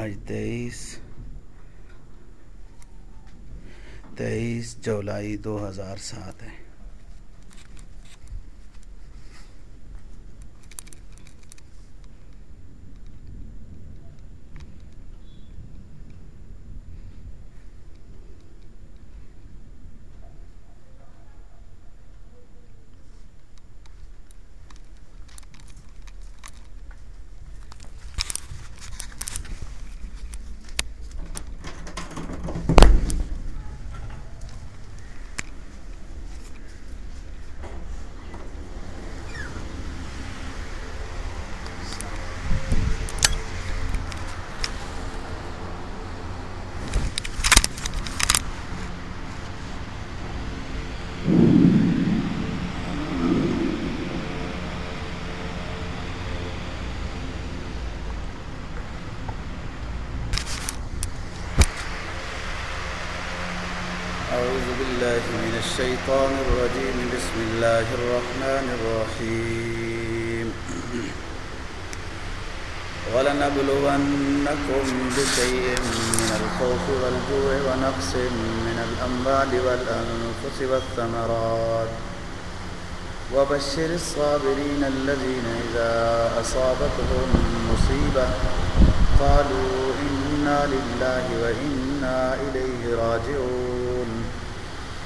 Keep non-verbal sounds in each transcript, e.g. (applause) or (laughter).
آج تیئیس تیئیس جولائی دو ہزار سات ہے۔ بالله من الشيطان الرجيم. بسم الله الرحمن الرحيم. (clears throat) ولنبلونكم بشيء من الخوف والجوع ونقص من الأموال والأنفس والثمرات. وبشر الصابرين الذين إذا أصابتهم مصيبة قالوا إنا لله وإنا إليه راجعون.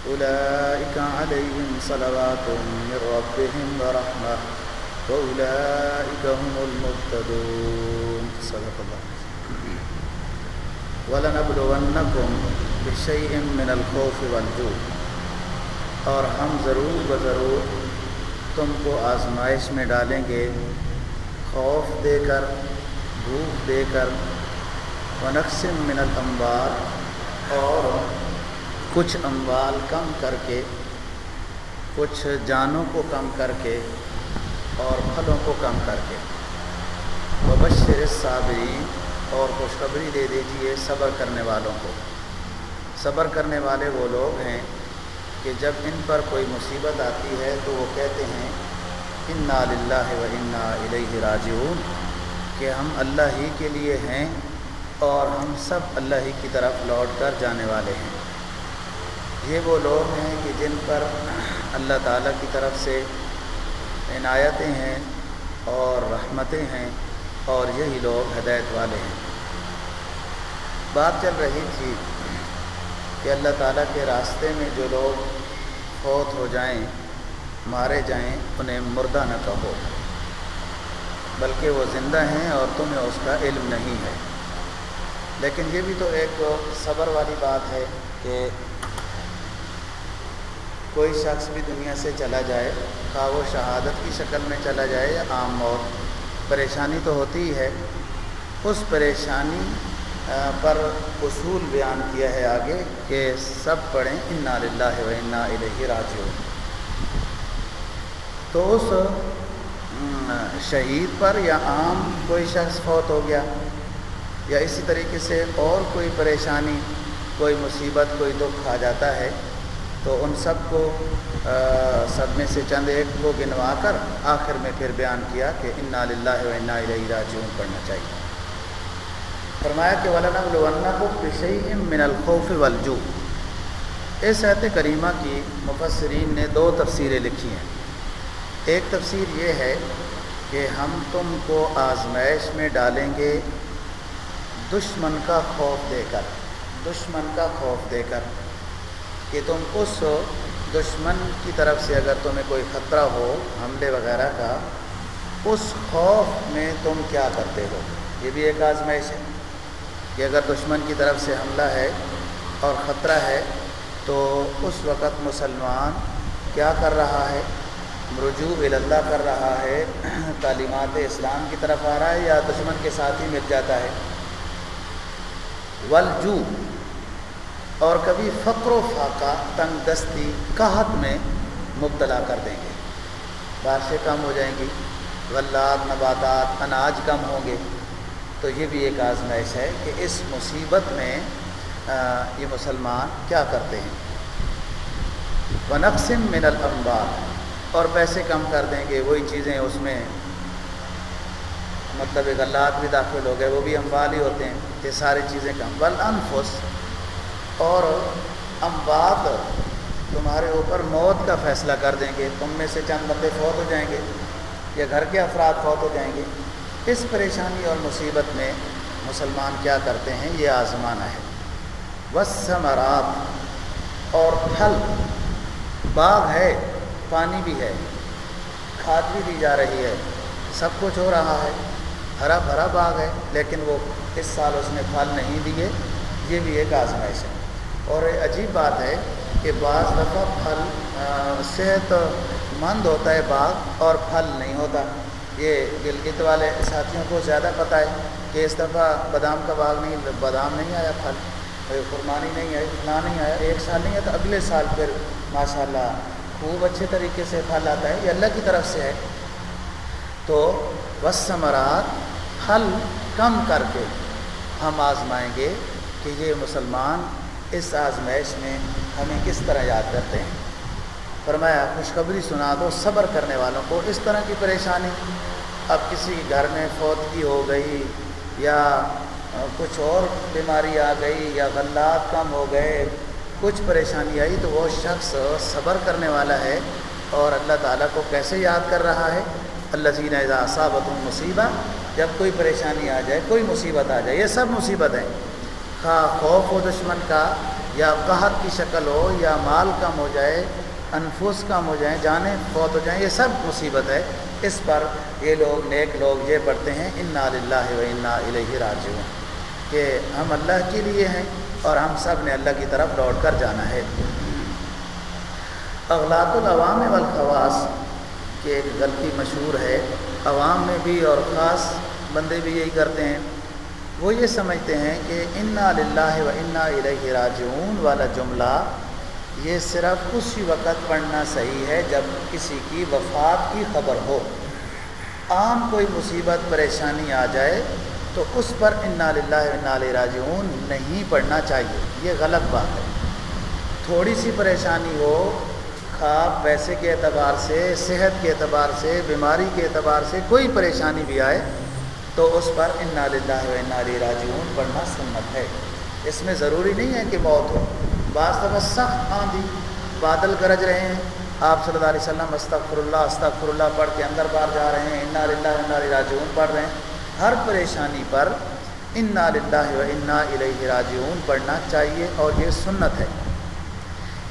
أولئك عليهم صلوات من ربهم ورحمة وأولئك هم المهتدون. صدق الله ولنبلونكم بشيء من الخوف والجوع. اور ہم ضرور بضرور تم کو آزمائش میں ڈالیں گے، خوف دے کر، بھوک دے کر، ونقسم من الانبار اور کچھ اموال کم کر کے، کچھ جانوں کو کم کر کے اور پھلوں کو کم کر کے۔ وبشر صابرین اور خوشخبری دے دیجیے صبر کرنے والوں کو۔ صبر کرنے والے وہ لوگ ہیں کہ جب ان پر کوئی مصیبت آتی ہے تو وہ کہتے ہیں، انا للہ و انا الیہ راجعون کہ ہم اللہ ہی کے لیے ہیں اور ہم سب اللہ ہی کی طرف لوٹ کر جانے والے ہیں۔ یہ وہ لوگ ہیں کہ جن پر اللہ تعالیٰ کی طرف سے عنایتیں ہیں اور رحمتیں ہیں اور یہی لوگ ہدایت والے ہیں۔ بات چل رہی تھی کہ اللہ تعالیٰ کے راستے میں جو لوگ فوت ہو جائیں، مارے جائیں، انہیں مردہ نہ کہو، بلکہ وہ زندہ ہیں اور تمہیں اس کا علم نہیں ہے۔ لیکن یہ بھی تو ایک صبر والی بات ہے کہ کوئی شخص بھی دنیا سے چلا جائے، خواہ وہ شہادت کی شکل میں چلا جائے یا عام موت، پریشانی تو ہوتی ہی ہے۔ اس پریشانی پر اصول بیان کیا ہے آگے کہ سب پڑھیں، انا للہ و انا الیہ راجعون۔ تو اس شہید پر یا عام کوئی شخص فوت ہو گیا یا اسی طریقے سے اور کوئی پریشانی، کوئی مصیبت، کوئی دکھ آ جاتا ہے تو ان سب کو سب میں سے چند ایک کو گنوا کر آخر میں پھر بیان کیا کہ انا للہ و انا الیہ راجعون پڑھنا چاہیے۔ فرمایا کہ ولانا کو پشئی من الخوف والجو اس ایت کریمہ کی مفسرین نے دو تفسیریں لکھی ہیں۔ ایک تفسیر یہ ہے کہ ہم تم کو آزمائش میں ڈالیں گے دشمن کا خوف دے کر، دشمن کا خوف دے کر۔ کہ تم اس دشمن کی طرف سے اگر تمہیں کوئی خطرہ ہو، حملے وغیرہ کا، اس خوف میں تم کیا کرتے ہو؟ یہ بھی ایک آزمائش ہے کہ اگر دشمن کی طرف سے حملہ ہے اور خطرہ ہے، تو اس وقت مسلمان کیا کر رہا ہے؟ رجوع اللہ کر رہا ہے؟ (clears throat) تعلیمات اسلام کی طرف آ رہا ہے یا دشمن کے ساتھ ہی مل جاتا ہے؟ ولجو اور کبھی فقر و فاقہ، تنگ دستی، قحط میں مبتلا کر دیں گے۔ بارشیں کم ہو جائیں گی، غلات، نباتات، اناج کم ہوں گے۔ تو یہ بھی ایک آزمائش ہے کہ اس مصیبت میں یہ مسلمان کیا کرتے ہیں۔ ونقسم من الانبار اور پیسے کم کر دیں گے، وہی چیزیں اس میں۔ مطلب غلات بھی داخل ہو گئے، وہ بھی اموال ہی ہوتے ہیں، یہ ساری چیزیں کم۔ بل انفس اور اموات تمہارے اوپر موت کا فیصلہ کر دیں گے، تم میں سے چند بندے فوت ہو جائیں گے، یا گھر کے افراد فوت ہو جائیں گے۔ اس پریشانی اور مصیبت میں مسلمان کیا کرتے ہیں؟ یہ آزمانا ہے۔ بس اور پھل، باغ ہے، پانی بھی ہے، کھاد بھی دی جا رہی ہے، سب کچھ ہو رہا ہے۔ ہرا بھرا باغ ہے، لیکن وہ اس سال اس نے پھل نہیں دیے۔ یہ بھی ایک آزمائش ہے۔ اور عجیب بات ہے کہ بعض دفعہ پھل صحت مند ہوتا ہے باغ اور پھل نہیں ہوتا۔ یہ گلگت والے ساتھیوں کو زیادہ پتہ ہے کہ اس دفعہ بادام کا باغ نہیں، بادام نہیں آیا پھل قربانی نہیں آئی اتنا نہیں آیا۔ ایک سال نہیں ہے تو اگلے سال پھر ماشاء اللہ خوب اچھے طریقے سے پھل آتا ہے، یہ اللہ کی طرف سے ہے۔ تو بس ثمرات پھل کم کر کے ہم آزمائیں گے کہ یہ مسلمان اس آزمائش میں ہمیں کس طرح یاد کرتے ہیں؟ فرمایا، خوشخبری سنا دو، صبر کرنے والوں کو اس طرح کی پریشانی۔ اب کسی گھر میں فوتگی ہو گئی یا کچھ اور بیماری آ گئی یا غلات کم ہو گئے، کچھ پریشانی آئی تو وہ شخص صبر کرنے والا ہے اور اللہ تعالیٰ کو کیسے یاد کر رہا ہے؟ اللہ زین صابت المصیبت جب کوئی پریشانی آ جائے، کوئی مصیبت آ جائے، یہ سب مصیبت ہیں خواہ خوف ہو دشمن کا یا قحط کی شکل ہو یا مال کم ہو جائے، انفس کم ہو جائیں، جانیں فوت ہو جائیں، یہ سب مصیبت ہے۔ اس پر یہ لوگ، نیک لوگ یہ پڑھتے ہیں، انا اللہ و انا الہ راجعون۔ کہ ہم اللہ کے لیے ہیں اور ہم سب نے اللہ کی طرف لوٹ کر جانا ہے۔ اغلاط العوام والخواص کی ایک غلطی مشہور ہے۔ عوام میں بھی اور خاص بندے بھی یہی کرتے ہیں۔ وہ یہ سمجھتے ہیں کہ انا للہ و انا الہ راجعون والا جملہ یہ صرف اسی وقت پڑھنا صحیح ہے جب کسی کی وفات کی خبر ہو۔ عام کوئی مصیبت، پریشانی آ جائے تو اس پر انا للہ انا راجعون نہیں پڑھنا چاہیے۔ یہ غلط بات ہے۔ تھوڑی سی پریشانی ہو، خواب پیسے کے اعتبار سے، صحت کے اعتبار سے، بیماری کے اعتبار سے کوئی پریشانی بھی آئے تو اس پر انا للہ انا راجعون پڑھنا سنت ہے۔ اس میں ضروری نہیں ہے کہ موت ہو۔ بعض دفعہ سخت آندھی، بادل گرج رہے ہیں۔ آپ صلی اللہ علیہ وسلم استغفر اللہ استغفر اللہ پڑھ کے اندر باہر جا رہے ہیں۔ انا للہ انا راجعون پڑھ رہے ہیں۔ ہر پریشانی پر انا للہ و انا الیہ راجعون پڑھنا چاہیے اور یہ سنت ہے۔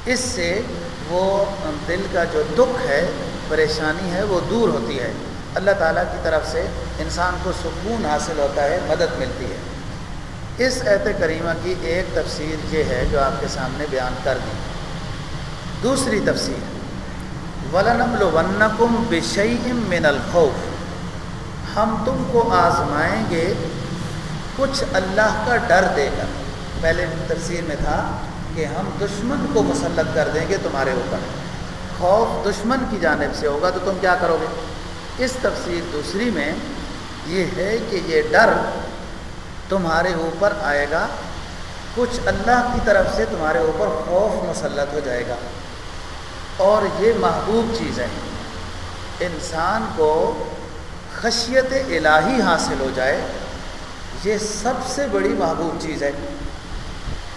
اس سے وہ دل کا جو دکھ ہے، پریشانی ہے، وہ دور ہوتی ہے۔ اللہ تعالیٰ کی طرف سے انسان کو سکون حاصل ہوتا ہے، مدد ملتی ہے۔ اس ایت کریمہ کی ایک تفسیر یہ ہے جو آپ کے سامنے بیان کر دی۔ دوسری تفسیر ولنم ونکم بشعیم من الخوف۔ ہم تم کو آزمائیں گے کچھ اللہ کا ڈر دے کر۔ پہلے تفسیر میں تھا کہ ہم دشمن کو مسلط کر دیں گے تمہارے اوپر۔ خوف دشمن کی جانب سے ہوگا تو تم کیا کرو گے؟ اس تفسیر دوسری میں یہ ہے کہ یہ ڈر تمہارے اوپر آئے گا، کچھ اللہ کی طرف سے تمہارے اوپر خوف مسلط ہو جائے گا۔ اور یہ محبوب چیز ہے۔ انسان کو خشیت الہی حاصل ہو جائے، یہ سب سے بڑی محبوب چیز ہے۔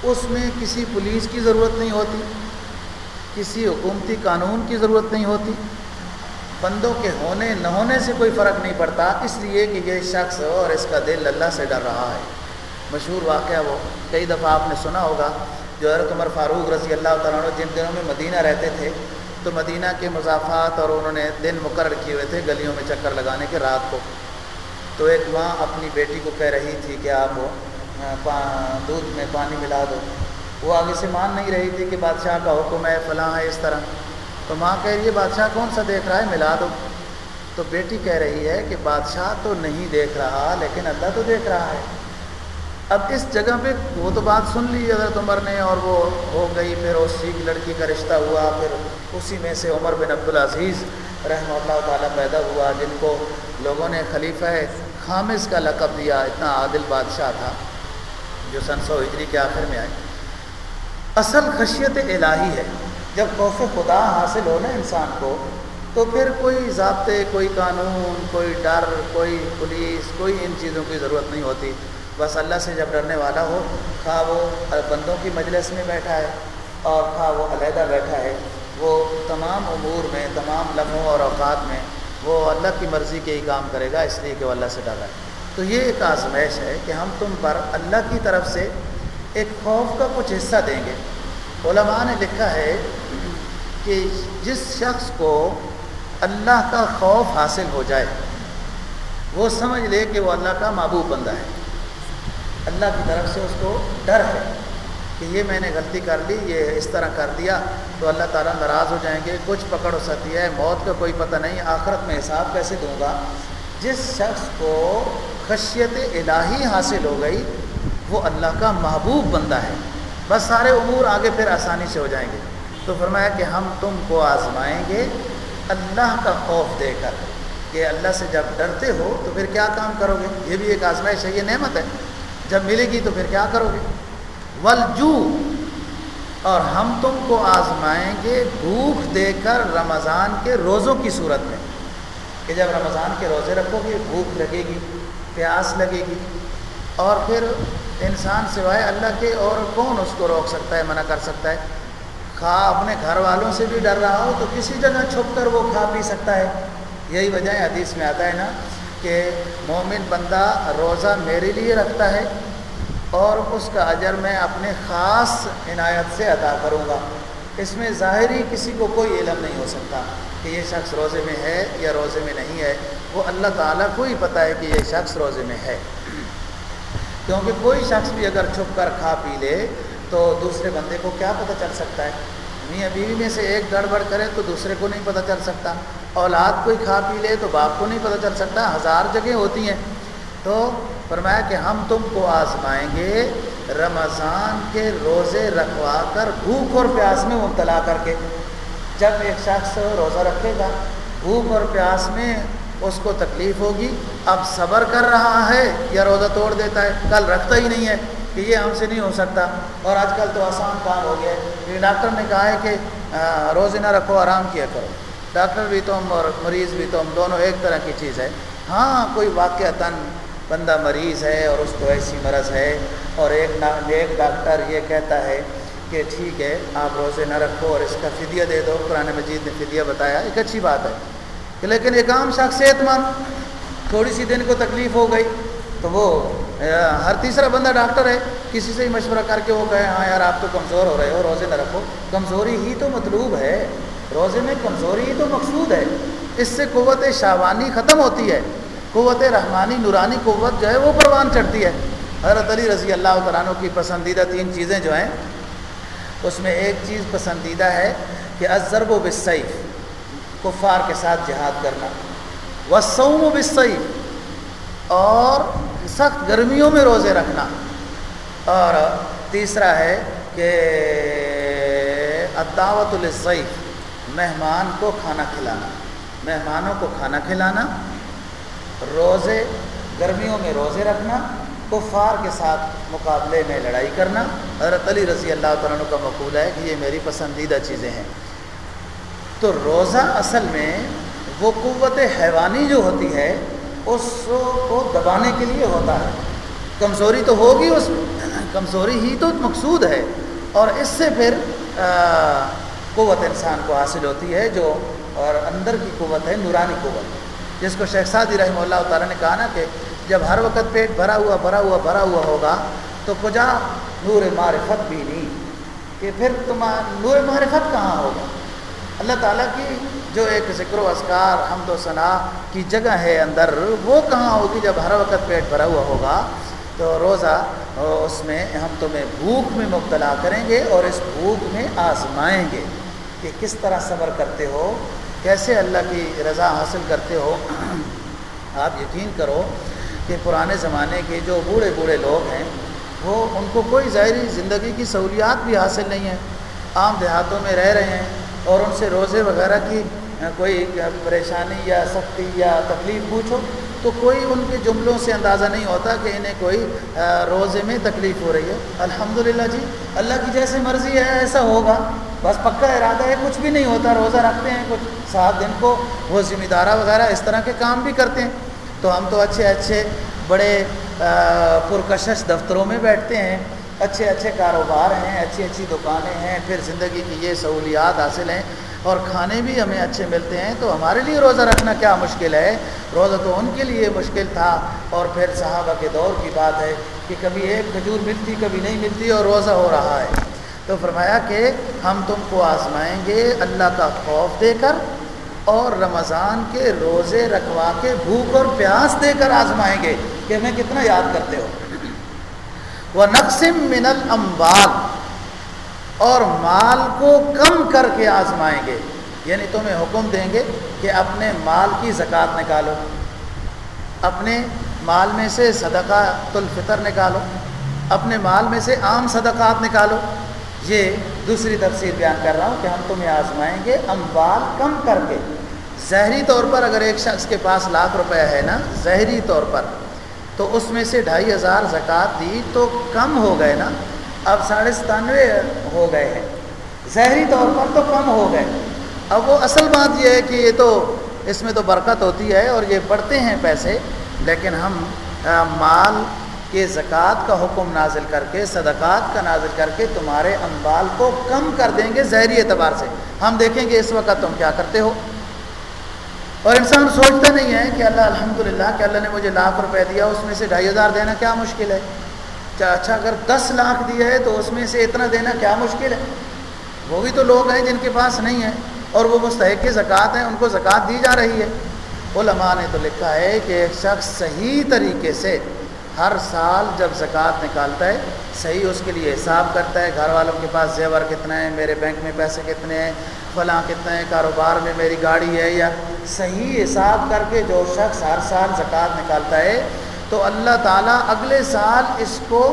اس میں کسی پولیس کی ضرورت نہیں ہوتی، کسی حکومتی قانون کی ضرورت نہیں ہوتی بندوں کے ہونے نہ ہونے سے کوئی فرق نہیں پڑتا، اس لیے کہ یہ شخص اور اس کا دل اللہ سے ڈر رہا ہے۔ مشہور واقعہ وہ، کئی دفعہ آپ نے سنا ہوگا، جو حضرت عمر فاروق رضی اللہ تعالیٰ عنہ جن دنوں میں مدینہ رہتے تھے، تو مدینہ کے مضافات اور انہوں نے دن مقرر کیے ہوئے تھے گلیوں میں چکر لگانے کے رات کو۔ تو ایک ماں اپنی بیٹی کو کہہ رہی تھی کہ آپ دودھ میں پانی ملا دو۔ وہ آگے سے مان نہیں رہی تھی کہ بادشاہ کا حکم ہے، فلاں ہے، اس طرح۔ تو ماں کہہ رہی ہے، بادشاہ کون سا دیکھ رہا ہے؟ ملا دو. تو بیٹی کہہ رہی ہے کہ بادشاہ تو نہیں دیکھ رہا، لیکن اللہ تو دیکھ رہا ہے۔ اب اس جگہ پہ وہ تو بات سن لی حضرت عمر نے اور وہ ہو گئی، پھر اس کی لڑکی کا رشتہ ہوا، پھر اسی میں سے عمر بن عبدالعزیز رحمہ اللہ تعالیٰ پیدا ہوا، جن کو لوگوں نے خلیفہ خامص کا لقب دیا، اتنا عادل بادشاہ تھا جو سن سو ہجری کے آخر میں آئے۔ اصل خشیت الہی ہے۔ جب خوف خدا حاصل ہو نا انسان کو، تو پھر کوئی ضابطے، کوئی قانون، کوئی ڈر، کوئی پولیس، کوئی ان چیزوں کی ضرورت نہیں ہوتی۔ بس اللہ سے جب ڈرنے والا ہو خواہ وہ بندوں کی مجلس میں بیٹھا ہے اور خواہ وہ علیحدہ بیٹھا ہے۔ وہ تمام امور میں، تمام لمحوں اور اوقات میں وہ اللہ کی مرضی کے ہی کام کرے گا، اس لیے کہ وہ اللہ سے ڈر ہے۔ تو یہ ایک آزمائش ہے کہ ہم تم پر اللہ کی طرف سے ایک خوف کا کچھ حصہ دیں گے۔ علماء نے لکھا ہے کہ جس شخص کو اللہ کا خوف حاصل ہو جائے، وہ سمجھ لے کہ وہ اللہ کا محبوب بندہ ہے۔ اللہ کی طرف سے اس کو ڈر ہے کہ یہ میں نے غلطی کر لی، یہ اس طرح کر دیا تو اللہ تعالیٰ ناراض ہو جائیں گے، کچھ پکڑ ہو سکتی ہے، موت کا کوئی پتہ نہیں، آخرت میں حساب کیسے دوں گا؟ جس شخص کو خشیت الہی حاصل ہو گئی، وہ اللہ کا محبوب بندہ ہے۔ بس سارے امور آگے پھر آسانی سے ہو جائیں گے۔ تو فرمایا کہ ہم تم کو آزمائیں گے اللہ کا خوف دے کر کہ اللہ سے جب ڈرتے ہو تو پھر کیا کام کرو گے؟ یہ بھی ایک آزمائش ہے، یہ نعمت ہے۔ جب ملے گی تو پھر کیا کرو گے؟ ولجو اور ہم تم کو آزمائیں گے بھوک دے کر رمضان کے روزوں کی صورت میں۔ کہ جب رمضان کے روزے رکھو گے، بھوک لگے گی، پیاس لگے گی۔ اور پھر انسان سوائے اللہ کے اور کون اس کو روک سکتا ہے، منع کر سکتا ہے؟ خواہ اپنے گھر والوں سے بھی ڈر رہا ہو تو کسی جگہ چھپ کر وہ کھا پی سکتا ہے۔ یہی وجہ حدیث میں آتا ہے نا کہ مومن بندہ روزہ میرے لیے رکھتا ہے اور اس کا اجر میں اپنے خاص عنایت سے ادا کروں گا۔ اس میں ظاہری کسی کو کوئی علم نہیں ہو سکتا کہ یہ شخص روزے میں ہے یا روزے میں نہیں ہے۔ وہ اللہ تعالیٰ کو ہی پتہ ہے کہ یہ شخص روزے میں ہے۔ کیونکہ کوئی شخص بھی اگر چھپ کر کھا پی لے تو دوسرے بندے کو کیا پتہ چل سکتا ہے؟ میاں بیوی میں سے ایک گڑبڑ کرے تو دوسرے کو نہیں پتہ چل سکتا۔ اولاد کوئی کھا پی لے تو باپ کو نہیں پتہ چل سکتا۔ ہزار جگہیں ہوتی ہیں۔ تو فرمایا کہ ہم تم کو آزمائیں گے رمضان کے روزے رکھوا کر، بھوک اور پیاس میں مبتلا کر کے۔ جب ایک شخص روزہ رکھے گا، بھوک اور پیاس میں اس کو تکلیف ہوگی۔ اب صبر کر رہا ہے یا روزہ توڑ دیتا ہے؟ کل رکھتا ہی نہیں ہے کہ یہ ہم سے نہیں ہو سکتا۔ اور آج کل تو آسان کام ہو گیا ہے۔ ڈاکٹر نے کہا ہے کہ روزے نہ رکھو، آرام کیا کرو۔ ڈاکٹر بھی تم اور مریض بھی تم دونوں ایک طرح کی چیز ہے۔ ہاں کوئی واقع تن بندہ مریض ہے اور اس کو ایسی مرض ہے اور ایک ایک ڈاکٹر یہ کہتا ہے کہ ٹھیک ہے، آپ روزے نہ رکھو اور اس کا فدیہ دے دو۔ قرآن مجید نے فدیہ بتایا، ایک اچھی بات ہے۔ کہ لیکن ایک عام شخص صحت مند تھوڑی سی دن کو تکلیف ہو گئی تو وہ ہر تیسرا بندہ ڈاکٹر ہے، کسی سے ہی مشورہ کر کے وہ کہے ہاں یار آپ تو کمزور ہو رہے ہو، روزے نہ رکھو۔ کمزوری ہی تو مطلوب ہے، روزے میں کمزوری ہی تو مقصود ہے۔ اس سے قوت شاوانی ختم ہوتی ہے، قوت رحمانی، نورانی قوت جو ہے وہ پروان چڑھتی ہے۔ حضرت علی رضی اللہ تعالیٰ کی پسندیدہ تین چیزیں جو ہیں، اس میں ایک چیز پسندیدہ ہے کہ ازرب و بصیف کفار کے ساتھ جہاد کرنا۔ وسوم و اور سخت گرمیوں میں روزے رکھنا۔ اور تیسرا ہے کہ اداوت الصیف مہمان کو کھانا کھلانا۔ مہمانوں کو کھانا کھلانا، روزے، گرمیوں میں روزے رکھنا، کفار کے ساتھ مقابلے میں لڑائی کرنا۔ حضرت علی رضی اللہ تعالیٰ کا مقول ہے کہ یہ میری پسندیدہ چیزیں ہیں۔ تو روزہ اصل میں وہ قوت حیوانی جو ہوتی ہے، اس کو دبانے کے لیے ہوتا ہے۔ کمزوری تو ہوگی اس کمزوری ہی تو مقصود ہے۔ اور اس سے پھر قوت انسان کو حاصل ہوتی ہے، جو اور اندر کی قوت ہے، نورانی قوت۔ جس کو شیخ سعدی رحمہ اللہ تعالیٰ نے کہا نا کہ جب ہر وقت پیٹ بھرا ہوا بھرا ہوا بھرا ہوا ہوگا، تو کجا نور معرفت بھی نہیں، کہ پھر تمہارا نور معرفت کہاں ہوگا؟ اللہ تعالیٰ کی جو ایک ذکر و اذکار، حمد و ثناء کی جگہ ہے اندر، وہ کہاں ہوگی جب ہر وقت پیٹ بھرا ہوا ہوگا؟ تو روزہ، اس میں ہم تمہیں بھوک میں مبتلا کریں گے اور اس بھوک میں آزمائیں گے کہ کس طرح صبر کرتے ہو، کیسے اللہ کی رضا حاصل کرتے ہو۔ (clears throat) آپ یقین کرو کہ پرانے زمانے کے جو بوڑھے بوڑھے لوگ ہیں، وہ ان کو کوئی ظاہری زندگی کی سہولیات بھی حاصل نہیں ہیں۔ عام دیہاتوں میں رہ رہے ہیں اور ان سے روزے وغیرہ کی کوئی پریشانی یا سختی یا تکلیف پوچھو، تو کوئی ان کے جملوں سے اندازہ نہیں ہوتا کہ انہیں کوئی روزے میں تکلیف ہو رہی ہے۔ الحمدللہ جی اللہ کی جیسے مرضی ہے، ایسا ہوگا۔ بس پکا ارادہ ہے، کچھ بھی نہیں ہوتا، روزہ رکھتے ہیں، کچھ سات دن کو وہ ذمہ دارہ وغیرہ اس طرح کے کام بھی کرتے ہیں۔ تو ہم تو اچھے اچھے بڑے پرکشش دفتروں میں بیٹھتے ہیں۔ اچھے اچھے کاروبار ہیں، اچھی اچھی دکانیں ہیں، پھر زندگی کی یہ سہولیات حاصل ہیں اور کھانے بھی ہمیں اچھے ملتے ہیں۔ تو ہمارے لیے روزہ رکھنا کیا مشکل ہے؟ روزہ تو ان کے لیے مشکل تھا۔ اور پھر صحابہ کے دور کی بات ہے کہ کبھی ایک کھجور ملتی، کبھی نہیں ملتی اور روزہ ہو رہا ہے۔ تو فرمایا کہ ہم تم کو آزمائیں گے اللہ کا خوف دے کر اور رمضان کے روزے رکھوا کے بھوک اور پیاس دے کر آزمائیں گے کہ ہمیں کتنا یاد کرتے ہو۔ وہ نقسم من الاموال۔ اور مال کو کم کر کے آزمائیں گے۔ یعنی تمہیں حکم دیں گے کہ اپنے مال کی زکوٰۃ نکالو۔ اپنے مال میں سے صدقہ الفطر نکالو۔ اپنے مال میں سے عام صدقات نکالو۔ یہ دوسری تفسیر بیان کر رہا ہوں کہ ہم تمہیں آزمائیں گے اموال کم کر کے۔ زہری طور پر اگر ایک شخص کے پاس لاکھ روپے ہے نا زہری طور پر تو اس میں سے ڈھائی ہزار زکوٰۃ دی تو کم ہو گئے نا؟ اب ساڑھے ستانوے ہو گئے ہیں۔ زہری طور پر تو کم ہو گئے۔ اب وہ اصل بات یہ ہے کہ یہ تو اس میں تو برکت ہوتی ہے اور یہ بڑھتے ہیں پیسے، لیکن ہم مال کے زکوٰۃ کا حکم نازل کر کے، صدقات کا نازل کر کے تمہارے امبال کو کم کر دیں گے زہری اعتبار سے۔ ہم دیکھیں گے اس وقت تم کیا کرتے ہو۔ اور انسان سوچتا نہیں ہے کہ اللہ الحمد للہ کہ اللہ نے مجھے لاکھ روپے دیا، اس میں سے ڈھائی ہزار دینا کیا مشکل ہے؟ اچھا اگر دس لاکھ دیا ہے تو اس میں سے اتنا دینا کیا مشکل ہے؟ وہ بھی تو لوگ ہیں جن کے پاس نہیں ہے اور وہ مستحق زکوٰۃ ہیں، ان کو زکوٰۃ دی جا رہی ہے۔ علماء نے تو لکھا ہے کہ ایک شخص صحیح طریقے سے ہر سال جب زکوٰۃ نکالتا ہے، صحیح اس کے لیے حساب کرتا ہے، گھر والوں کے پاس زیور کتنا ہے، میرے بینک میں پیسے کتنے ہیں، فلاں کتنے ہیں، کاروبار میں میری گاڑی ہے یا صحیح حساب کر کے جو شخص ہر سال زکوٰۃ نکالتا ہے، تو اللہ تعالیٰ اگلے سال اس کو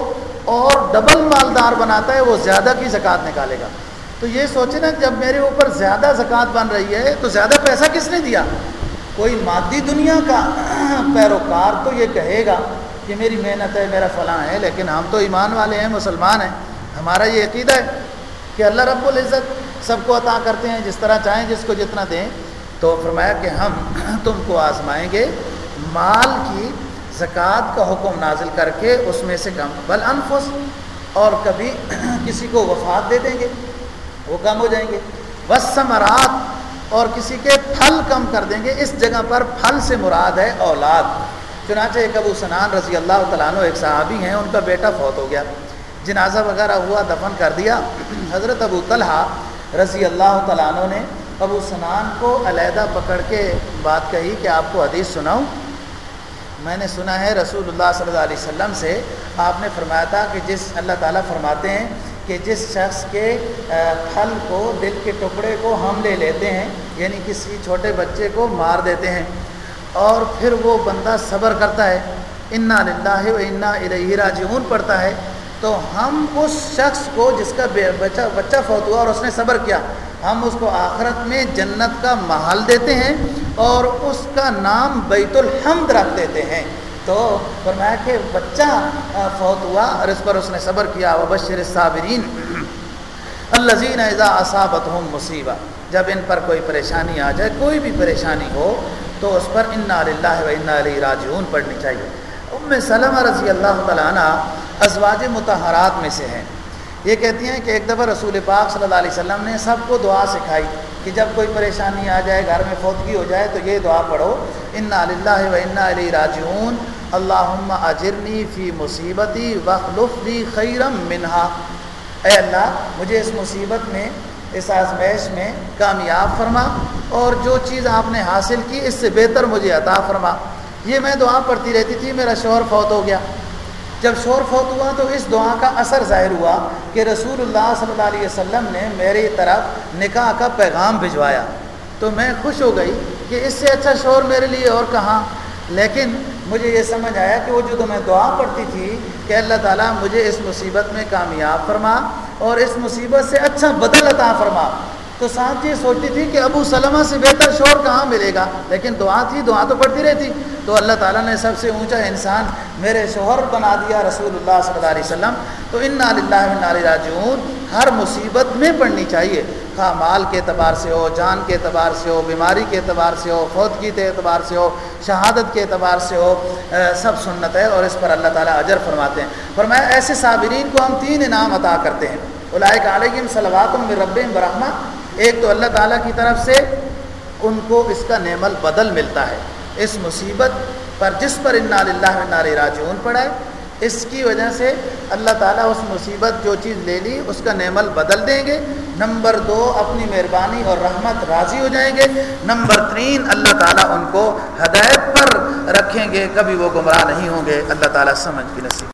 اور ڈبل مالدار بناتا ہے، وہ زیادہ کی زکوٰۃ نکالے گا۔ تو یہ سوچے نا، جب میرے اوپر زیادہ زکوٰۃ بن رہی ہے، تو زیادہ پیسہ کس نے دیا؟ کوئی مادی دنیا کا (clears throat) پیروکار تو یہ کہے گا۔ کہ میری محنت ہے، میرا فلاں ہے، لیکن ہم تو ایمان والے ہیں، مسلمان ہیں۔ ہمارا یہ عقیدہ ہے کہ اللہ رب العزت سب کو عطا کرتے ہیں، جس طرح چاہیں، جس کو جتنا دیں۔ تو فرمایا کہ ہم (clears throat) تم کو آزمائیں گے۔ مال کی زکوٰۃ کا حکم نازل کر کے اس میں سے کم۔ بل انفس، اور کبھی (clears throat) کسی کو وفات دے دیں گے۔ وہ کم ہو جائیں گے۔ بس ثمرات، اور کسی کے پھل کم کر دیں گے۔ اس جگہ پر پھل سے مراد ہے اولاد۔ چنانچہ ایک ابو سنان رضی اللہ تعالیٰ عنہ ایک صحابی ہیں، ان کا بیٹا فوت ہو گیا۔ جنازہ وغیرہ ہوا، دفن کر دیا۔ حضرت ابو طلحہ رضی اللہ تعالیٰ عنہ نے ابو سنان کو علیحدہ پکڑ کے بات کہی کہ آپ کو حدیث سناؤں۔ میں نے سنا ہے رسول اللہ صلی اللہ علیہ وسلم سے آپ نے فرمایا تھا کہ جس اللہ تعالیٰ فرماتے ہیں کہ جس شخص کے پھل کو، دل کے ٹکڑے کو ہم لے لیتے ہیں یعنی کسی چھوٹے بچے کو مار دیتے ہیں۔ اور پھر وہ بندہ صبر کرتا ہے، انا للہ و انا الیہ راجعون پڑھتا ہے۔ تو ہم اس شخص کو جس کا بچہ بچہ فوت ہوا اور اس نے صبر کیا، ہم اس کو آخرت میں جنت کا محل دیتے ہیں اور اس کا نام بیت الحمد رکھ دیتے ہیں۔ تو فرمایا کہ بچہ فوت ہوا اور اس پر اس نے صبر کیا۔ وبشر صابرین الزین اعضا اصابت ہوں مصیبہ جب ان پر کوئی پریشانی آ جائے، کوئی بھی پریشانی ہو تو اس پر انا اللہ و انا علیہ راجعون پڑھنی چاہیے۔ ام سلمہ رضی اللہ تعالیٰ عنہ ازواج متحرات میں سے ہیں۔ یہ کہتی ہیں کہ ایک دفعہ رسول پاک صلی اللہ علیہ وسلم نے سب کو دعا سکھائی کہ جب کوئی پریشانی آ جائے، گھر میں فوتگی ہو جائے تو یہ دعا پڑھو، انا اللہ و انا علیہ راجعون۔ اللہ اجرنی فی مصیبتی وخلفی خیرم منہا۔ اے اللہ، مجھے اس مصیبت میں اس آزمائش میں کامیاب فرما اور جو چیز آپ نے حاصل کی اس سے بہتر مجھے عطا فرما۔ یہ میں دعا پڑھتی رہتی تھی، میرا شوہر فوت ہو گیا۔ جب شور فوت ہوا تو اس دعا کا اثر ظاہر ہوا کہ رسول اللہ صلی اللہ علیہ وسلم نے میری طرف نکاح کا پیغام بھجوایا۔ تو میں خوش ہو گئی کہ اس سے اچھا شور میرے لیے اور کہاں؟ لیکن مجھے یہ سمجھ آیا کہ وہ جو تو میں دعا پڑھتی تھی کہ اللہ تعالیٰ مجھے اس مصیبت میں کامیاب فرما اور اس مصیبت سے اچھا بدل عطا فرما۔ تو ساتھ یہ سوچتی تھی کہ ابو سلمہ سے بہتر شور کہاں ملے گا؟ لیکن دعا تھی، دعا تو پڑھتی رہتی۔ تو اللہ تعالیٰ نے سب سے اونچا انسان میرے شوہر بنا دیا رسول اللہ صلی اللہ علیہ وسلم۔ تو ان علیہ راجعون، ہر مصیبت میں پڑھنی چاہیے۔ خواہ مال کے اعتبار سے ہو، جان کے اعتبار سے ہو، بیماری کے اعتبار سے ہو خودگی کے اعتبار سے ہو، شہادت کے اعتبار سے ہو سب سنت ہے اور اس پر اللہ تعالیٰ اجر فرماتے ہیں۔ فرمایا، ایسے صابرین کو ہم تین انعام عطا کرتے ہیں۔ علائق علیہم صلوات میں رب برہمہ ایک تو اللہ تعالیٰ کی طرف سے ان کو اس کا نعم البدل ملتا ہے۔ اس مصیبت پر جس پر انا اللہ نار راجعون پڑا ہے، اس کی وجہ سے اللہ تعالیٰ اس مصیبت جو چیز لے لی، اس کا نعمل بدل دیں گے۔ نمبر دو، اپنی مہربانی اور رحمت راضی ہو جائیں گے۔ نمبر تین، اللہ تعالیٰ ان کو ہدایت پر رکھیں گے، کبھی وہ گمراہ نہیں ہوں گے۔ اللہ تعالیٰ سمجھ کی نصیب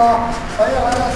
早い早い。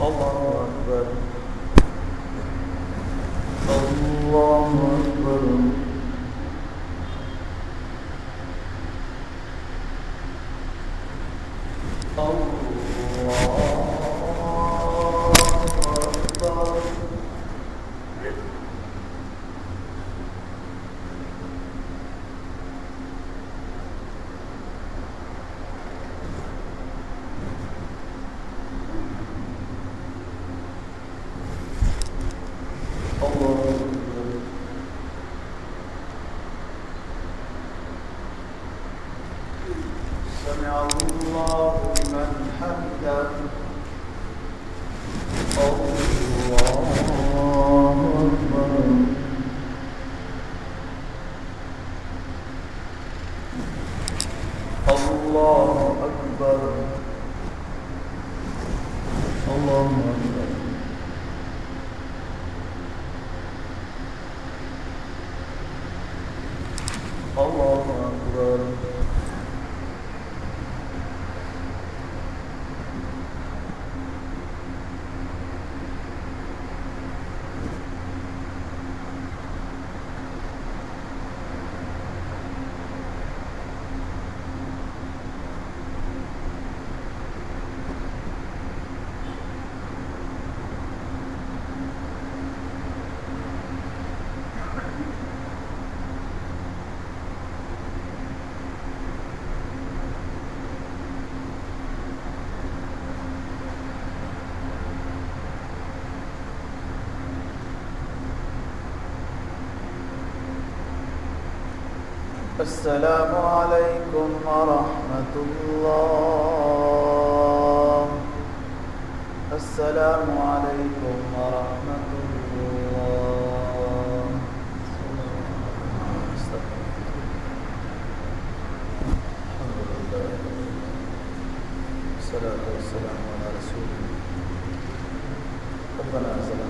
الله أكبر. الله أكبر. اللهم السلام عليكم ورحمة الله. السلام عليكم ورحمة الله. الحمد لله. الصلاة والسلام على رسول الله. ربنا ظلمنا